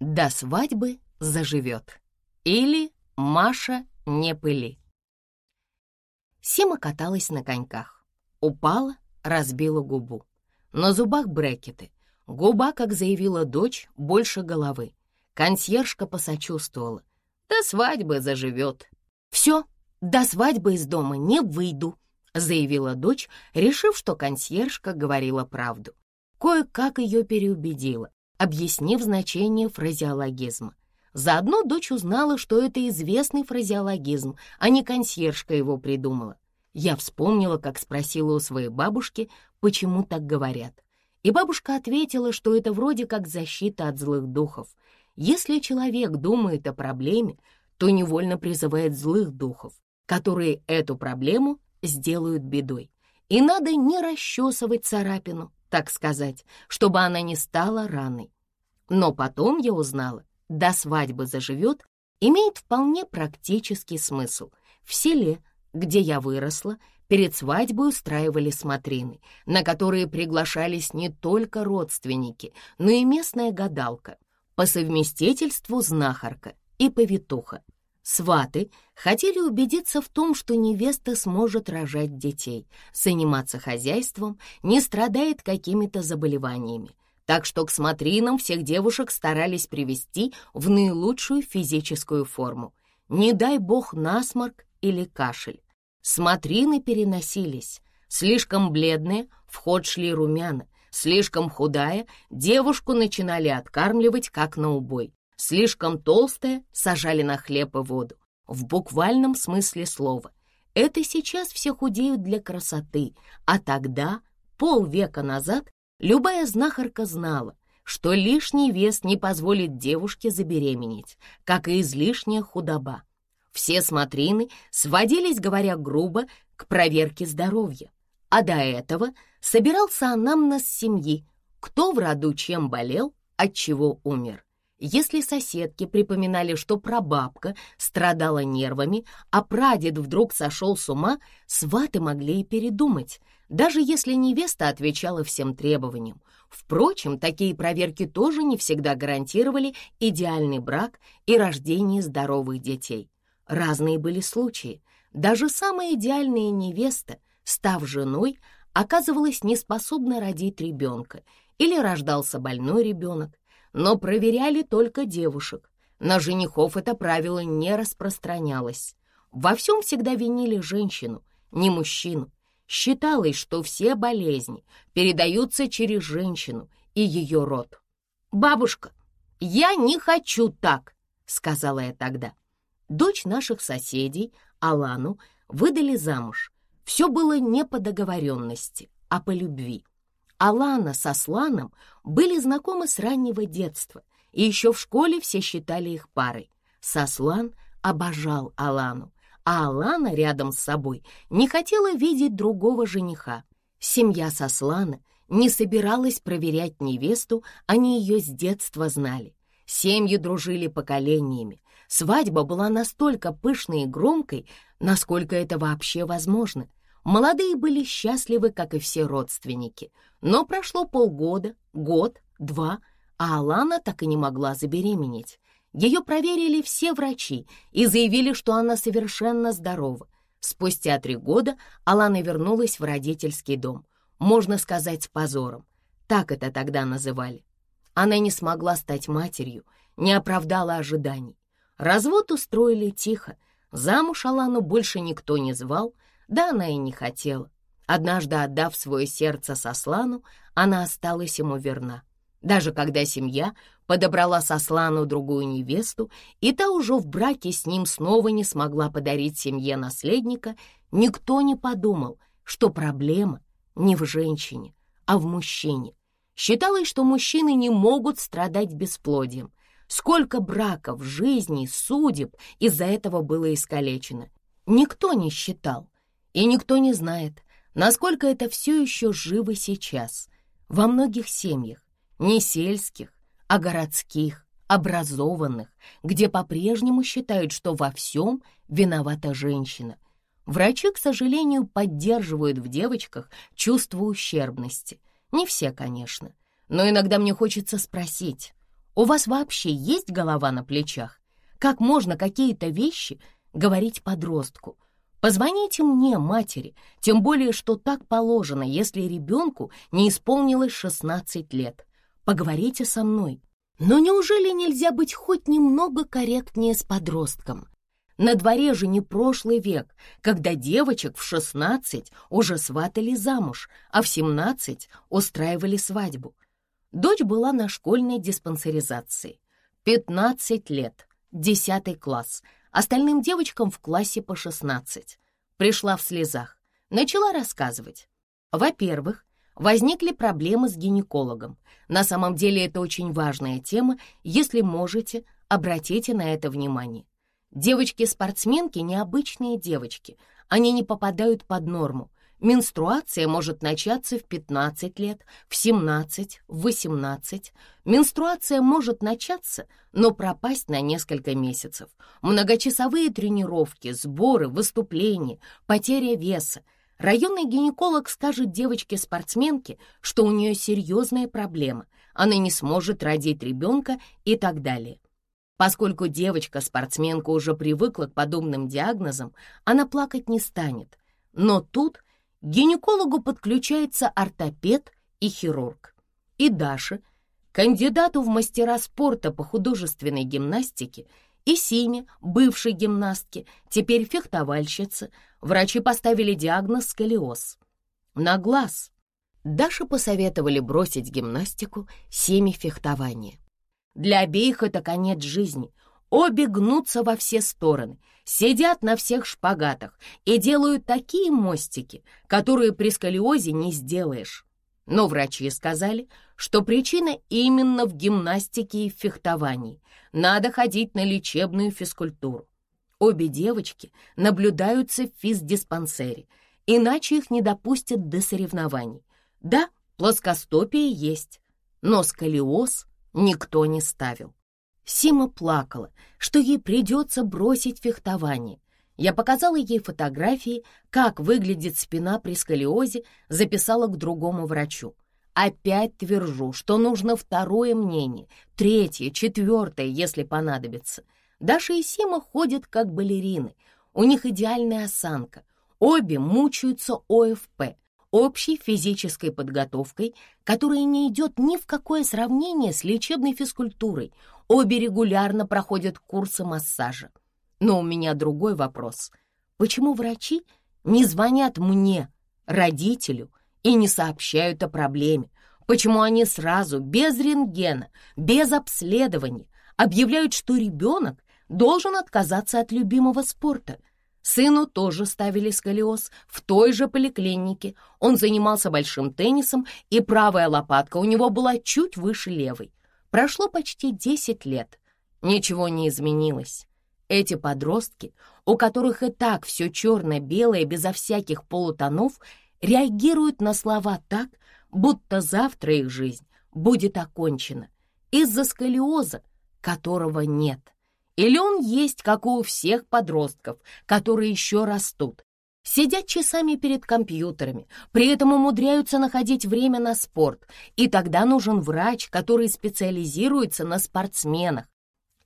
До свадьбы заживет. Или Маша не пыли. Сима каталась на коньках. Упала, разбила губу. На зубах брекеты. Губа, как заявила дочь, больше головы. Консьержка посочувствовала. До свадьбы заживет. Все, до свадьбы из дома не выйду, заявила дочь, решив, что консьержка говорила правду. Кое-как ее переубедила, объяснив значение фразеологизма. Заодно дочь узнала, что это известный фразеологизм, а не консьержка его придумала. Я вспомнила, как спросила у своей бабушки, почему так говорят. И бабушка ответила, что это вроде как защита от злых духов. Если человек думает о проблеме, то невольно призывает злых духов, которые эту проблему сделают бедой. И надо не расчесывать царапину, так сказать, чтобы она не стала раной. Но потом я узнала, до свадьбы заживет, имеет вполне практический смысл. В селе, где я выросла, перед свадьбой устраивали смотрины, на которые приглашались не только родственники, но и местная гадалка, по совместительству знахарка и повитуха. Сваты хотели убедиться в том, что невеста сможет рожать детей, заниматься хозяйством, не страдает какими-то заболеваниями. Так что к смотринам всех девушек старались привести в наилучшую физическую форму. Не дай бог насморк или кашель. Смотрины переносились. Слишком бледные, в ход шли румяна. Слишком худая, девушку начинали откармливать, как на убой. Слишком толстое сажали на хлеб и воду. В буквальном смысле слова. Это сейчас все худеют для красоты, а тогда, полвека назад, любая знахарка знала, что лишний вес не позволит девушке забеременеть, как и излишняя худоба. Все смотрины сводились, говоря грубо, к проверке здоровья. А до этого собирался анамнез семьи, кто в роду чем болел, от чего умер. Если соседки припоминали, что прабабка страдала нервами, а прадед вдруг сошел с ума, сваты могли и передумать, даже если невеста отвечала всем требованиям. Впрочем, такие проверки тоже не всегда гарантировали идеальный брак и рождение здоровых детей. Разные были случаи. Даже самая идеальная невеста, став женой, оказывалась неспособна родить ребенка или рождался больной ребенок, но проверяли только девушек. На женихов это правило не распространялось. Во всем всегда винили женщину, не мужчину. Считалось, что все болезни передаются через женщину и ее род. «Бабушка, я не хочу так», — сказала я тогда. Дочь наших соседей, Алану, выдали замуж. Все было не по договоренности, а по любви. Алана со Сланом были знакомы с раннего детства, и еще в школе все считали их парой. Сослан обожал Алану, а Алана рядом с собой не хотела видеть другого жениха. Семья Сослана не собиралась проверять невесту, они ее с детства знали. Семьи дружили поколениями. Свадьба была настолько пышной и громкой, насколько это вообще возможно. Молодые были счастливы, как и все родственники. Но прошло полгода, год, два, а Алана так и не могла забеременеть. Ее проверили все врачи и заявили, что она совершенно здорова. Спустя три года Алана вернулась в родительский дом. Можно сказать, с позором. Так это тогда называли. Она не смогла стать матерью, не оправдала ожиданий. Развод устроили тихо. Замуж Алану больше никто не звал — да она и не хотела. Однажды, отдав свое сердце Сослану, она осталась ему верна. Даже когда семья подобрала Сослану другую невесту, и та уже в браке с ним снова не смогла подарить семье наследника, никто не подумал, что проблема не в женщине, а в мужчине. Считалось, что мужчины не могут страдать бесплодием. Сколько браков, жизней, судеб из-за этого было искалечено. Никто не считал, и никто не знает, насколько это все еще живо сейчас. Во многих семьях, не сельских, а городских, образованных, где по-прежнему считают, что во всем виновата женщина. Врачи, к сожалению, поддерживают в девочках чувство ущербности. Не все, конечно. Но иногда мне хочется спросить, У вас вообще есть голова на плечах? Как можно какие-то вещи говорить подростку? Позвоните мне, матери, тем более, что так положено, если ребенку не исполнилось 16 лет. Поговорите со мной. Но неужели нельзя быть хоть немного корректнее с подростком? На дворе же не прошлый век, когда девочек в 16 уже сватали замуж, а в 17 устраивали свадьбу. Дочь была на школьной диспансеризации. 15 лет, 10 класс, остальным девочкам в классе по 16. Пришла в слезах, начала рассказывать. Во-первых, возникли проблемы с гинекологом. На самом деле это очень важная тема, если можете, обратите на это внимание. Девочки-спортсменки — необычные девочки. Они не попадают под норму. Менструация может начаться в 15 лет, в 17, в 18. Менструация может начаться, но пропасть на несколько месяцев. Многочасовые тренировки, сборы, выступления, потеря веса. Районный гинеколог скажет девочке-спортсменке, что у нее серьезная проблема, она не сможет родить ребенка и так далее. Поскольку девочка-спортсменка уже привыкла к подобным диагнозам, она плакать не станет. Но тут гинекологу подключается ортопед и хирург. И Даша, кандидату в мастера спорта по художественной гимнастике, и Симе, бывшей гимнастке, теперь фехтовальщице, врачи поставили диагноз сколиоз. На глаз. Даше посоветовали бросить гимнастику, Симе фехтование. Для обеих это конец жизни. Обе гнутся во все стороны, сидят на всех шпагатах и делают такие мостики, которые при сколиозе не сделаешь. Но врачи сказали, что причина именно в гимнастике и фехтовании. Надо ходить на лечебную физкультуру. Обе девочки наблюдаются в физдиспансере, иначе их не допустят до соревнований. Да, плоскостопие есть, но сколиоз никто не ставил. Сима плакала, что ей придется бросить фехтование. Я показала ей фотографии, как выглядит спина при сколиозе, записала к другому врачу. Опять твержу, что нужно второе мнение, третье, четвертое, если понадобится. Даша и Сима ходят как балерины, у них идеальная осанка. Обе мучаются ОФП, общей физической подготовкой, которая не идет ни в какое сравнение с лечебной физкультурой. Обе регулярно проходят курсы массажа. Но у меня другой вопрос. Почему врачи не звонят мне, родителю, и не сообщают о проблеме? Почему они сразу, без рентгена, без обследования, объявляют, что ребенок должен отказаться от любимого спорта – Сыну тоже ставили сколиоз в той же поликлинике. Он занимался большим теннисом, и правая лопатка у него была чуть выше левой. Прошло почти 10 лет. Ничего не изменилось. Эти подростки, у которых и так все черно-белое, безо всяких полутонов, реагируют на слова так, будто завтра их жизнь будет окончена из-за сколиоза, которого нет. Или он есть, как у всех подростков, которые еще растут, сидят часами перед компьютерами, при этом умудряются находить время на спорт, и тогда нужен врач, который специализируется на спортсменах.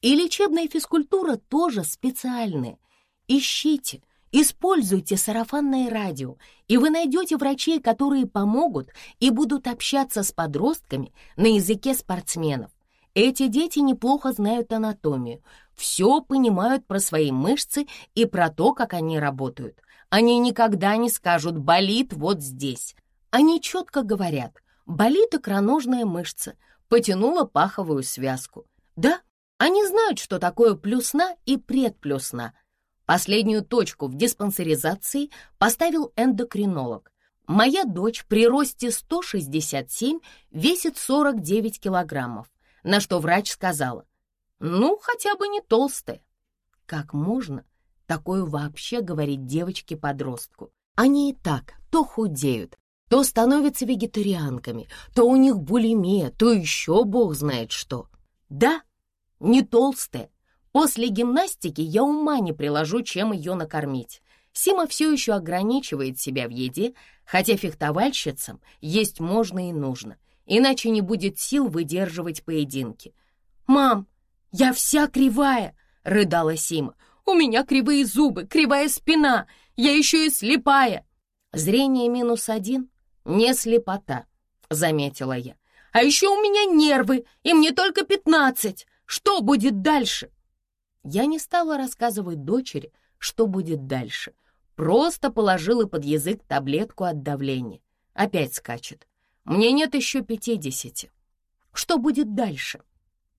И лечебная физкультура тоже специальная. Ищите, используйте сарафанное радио, и вы найдете врачей, которые помогут и будут общаться с подростками на языке спортсменов. Эти дети неплохо знают анатомию, все понимают про свои мышцы и про то, как они работают. Они никогда не скажут «болит вот здесь». Они четко говорят «болит икроножная мышца», потянула паховую связку. Да, они знают, что такое плюсна и предплюсна. Последнюю точку в диспансеризации поставил эндокринолог. Моя дочь при росте 167 весит 49 килограммов, на что врач сказала, ну, хотя бы не толстая. Как можно такое вообще говорить девочке-подростку? Они и так то худеют, то становятся вегетарианками, то у них булимия, то еще бог знает что. Да, не толстая. После гимнастики я ума не приложу, чем ее накормить. Сима все еще ограничивает себя в еде, хотя фехтовальщицам есть можно и нужно, иначе не будет сил выдерживать поединки. «Мам, я вся кривая!» — рыдала Сима. «У меня кривые зубы, кривая спина, я еще и слепая!» «Зрение минус один — не слепота», — заметила я. «А еще у меня нервы, и мне только пятнадцать. Что будет дальше?» Я не стала рассказывать дочери, что будет дальше. Просто положила под язык таблетку от давления. Опять скачет. Мне нет еще пятидесяти. Что будет дальше?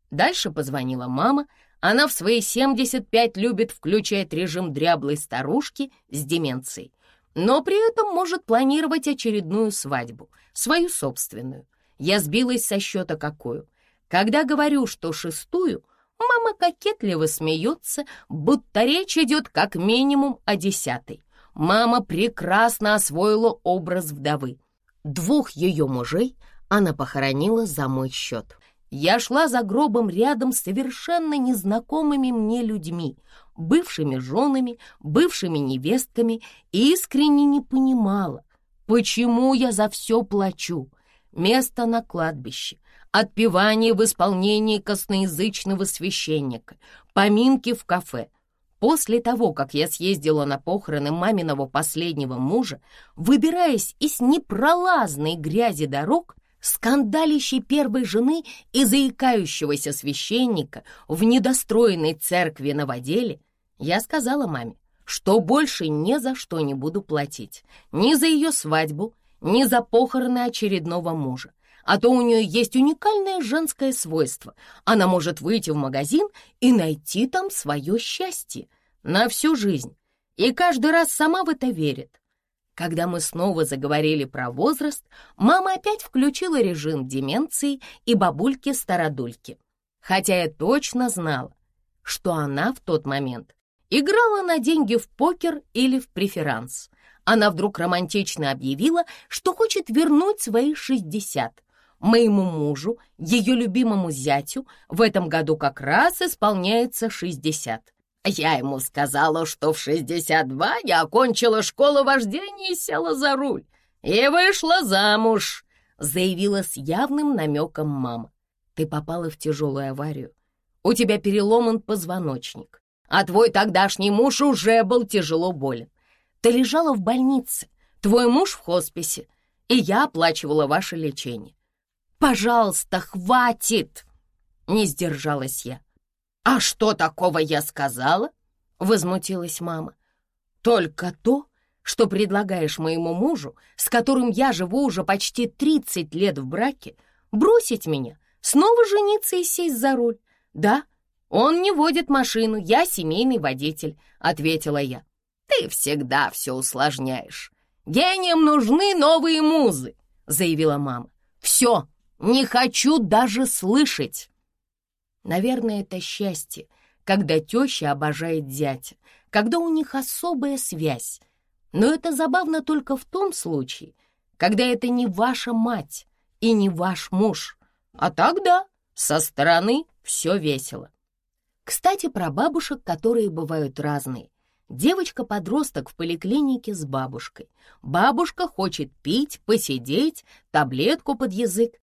Дальше позвонила мама. Она в свои 75 любит включать режим дряблой старушки с деменцией, но при этом может планировать очередную свадьбу, свою собственную. Я сбилась со счета какую. Когда говорю, что шестую, мама кокетливо смеется, будто речь идет как минимум о десятой. Мама прекрасно освоила образ вдовы. Двух ее мужей она похоронила за мой счет. Я шла за гробом рядом с совершенно незнакомыми мне людьми, бывшими женами, бывшими невестками, и искренне не понимала, почему я за все плачу. Место на кладбище, отпевание в исполнении косноязычного священника, поминки в кафе — После того, как я съездила на похороны маминого последнего мужа, выбираясь из непролазной грязи дорог, скандалищей первой жены и заикающегося священника в недостроенной церкви на воделе, я сказала маме, что больше ни за что не буду платить, ни за ее свадьбу, ни за похороны очередного мужа а то у нее есть уникальное женское свойство. Она может выйти в магазин и найти там свое счастье на всю жизнь. И каждый раз сама в это верит. Когда мы снова заговорили про возраст, мама опять включила режим деменции и бабульки-стародульки. Хотя я точно знала, что она в тот момент играла на деньги в покер или в преферанс. Она вдруг романтично объявила, что хочет вернуть свои 60, Моему мужу, ее любимому зятю, в этом году как раз исполняется 60. Я ему сказала, что в 62 я окончила школу вождения и села за руль. И вышла замуж, заявила с явным намеком мама. Ты попала в тяжелую аварию. У тебя переломан позвоночник, а твой тогдашний муж уже был тяжело болен. Ты лежала в больнице, твой муж в хосписе, и я оплачивала ваше лечение. «Пожалуйста, хватит!» Не сдержалась я. «А что такого я сказала?» Возмутилась мама. «Только то, что предлагаешь моему мужу, с которым я живу уже почти 30 лет в браке, бросить меня, снова жениться и сесть за руль. Да, он не водит машину, я семейный водитель», — ответила я. «Ты всегда все усложняешь. Гениям нужны новые музы», — заявила мама. «Все, не хочу даже слышать. Наверное, это счастье, когда теща обожает зятя, когда у них особая связь. Но это забавно только в том случае, когда это не ваша мать и не ваш муж. А тогда со стороны все весело. Кстати, про бабушек, которые бывают разные. Девочка-подросток в поликлинике с бабушкой. Бабушка хочет пить, посидеть, таблетку под язык.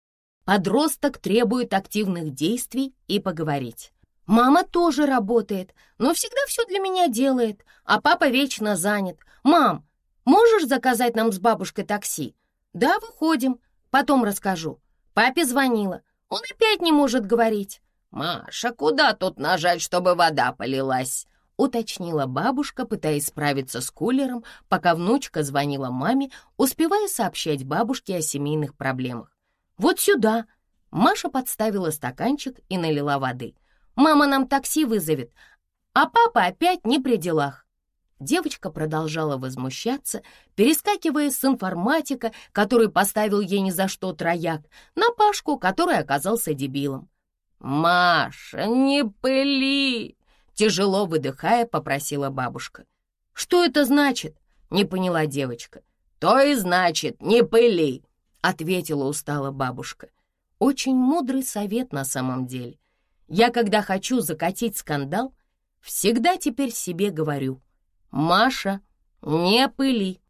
Подросток требует активных действий и поговорить. Мама тоже работает, но всегда все для меня делает, а папа вечно занят. Мам, можешь заказать нам с бабушкой такси? Да, выходим, потом расскажу. Папе звонила, он опять не может говорить. Маша, куда тут нажать, чтобы вода полилась? уточнила бабушка, пытаясь справиться с кулером, пока внучка звонила маме, успевая сообщать бабушке о семейных проблемах. «Вот сюда!» Маша подставила стаканчик и налила воды. «Мама нам такси вызовет, а папа опять не при делах». Девочка продолжала возмущаться, перескакивая с информатика, который поставил ей ни за что трояк, на Пашку, который оказался дебилом. «Маша, не пыли!» Тяжело выдыхая, попросила бабушка. «Что это значит?» — не поняла девочка. «То и значит, не пыли!» Ответила устала бабушка. Очень мудрый совет на самом деле. Я, когда хочу закатить скандал, всегда теперь себе говорю, «Маша, не пыли».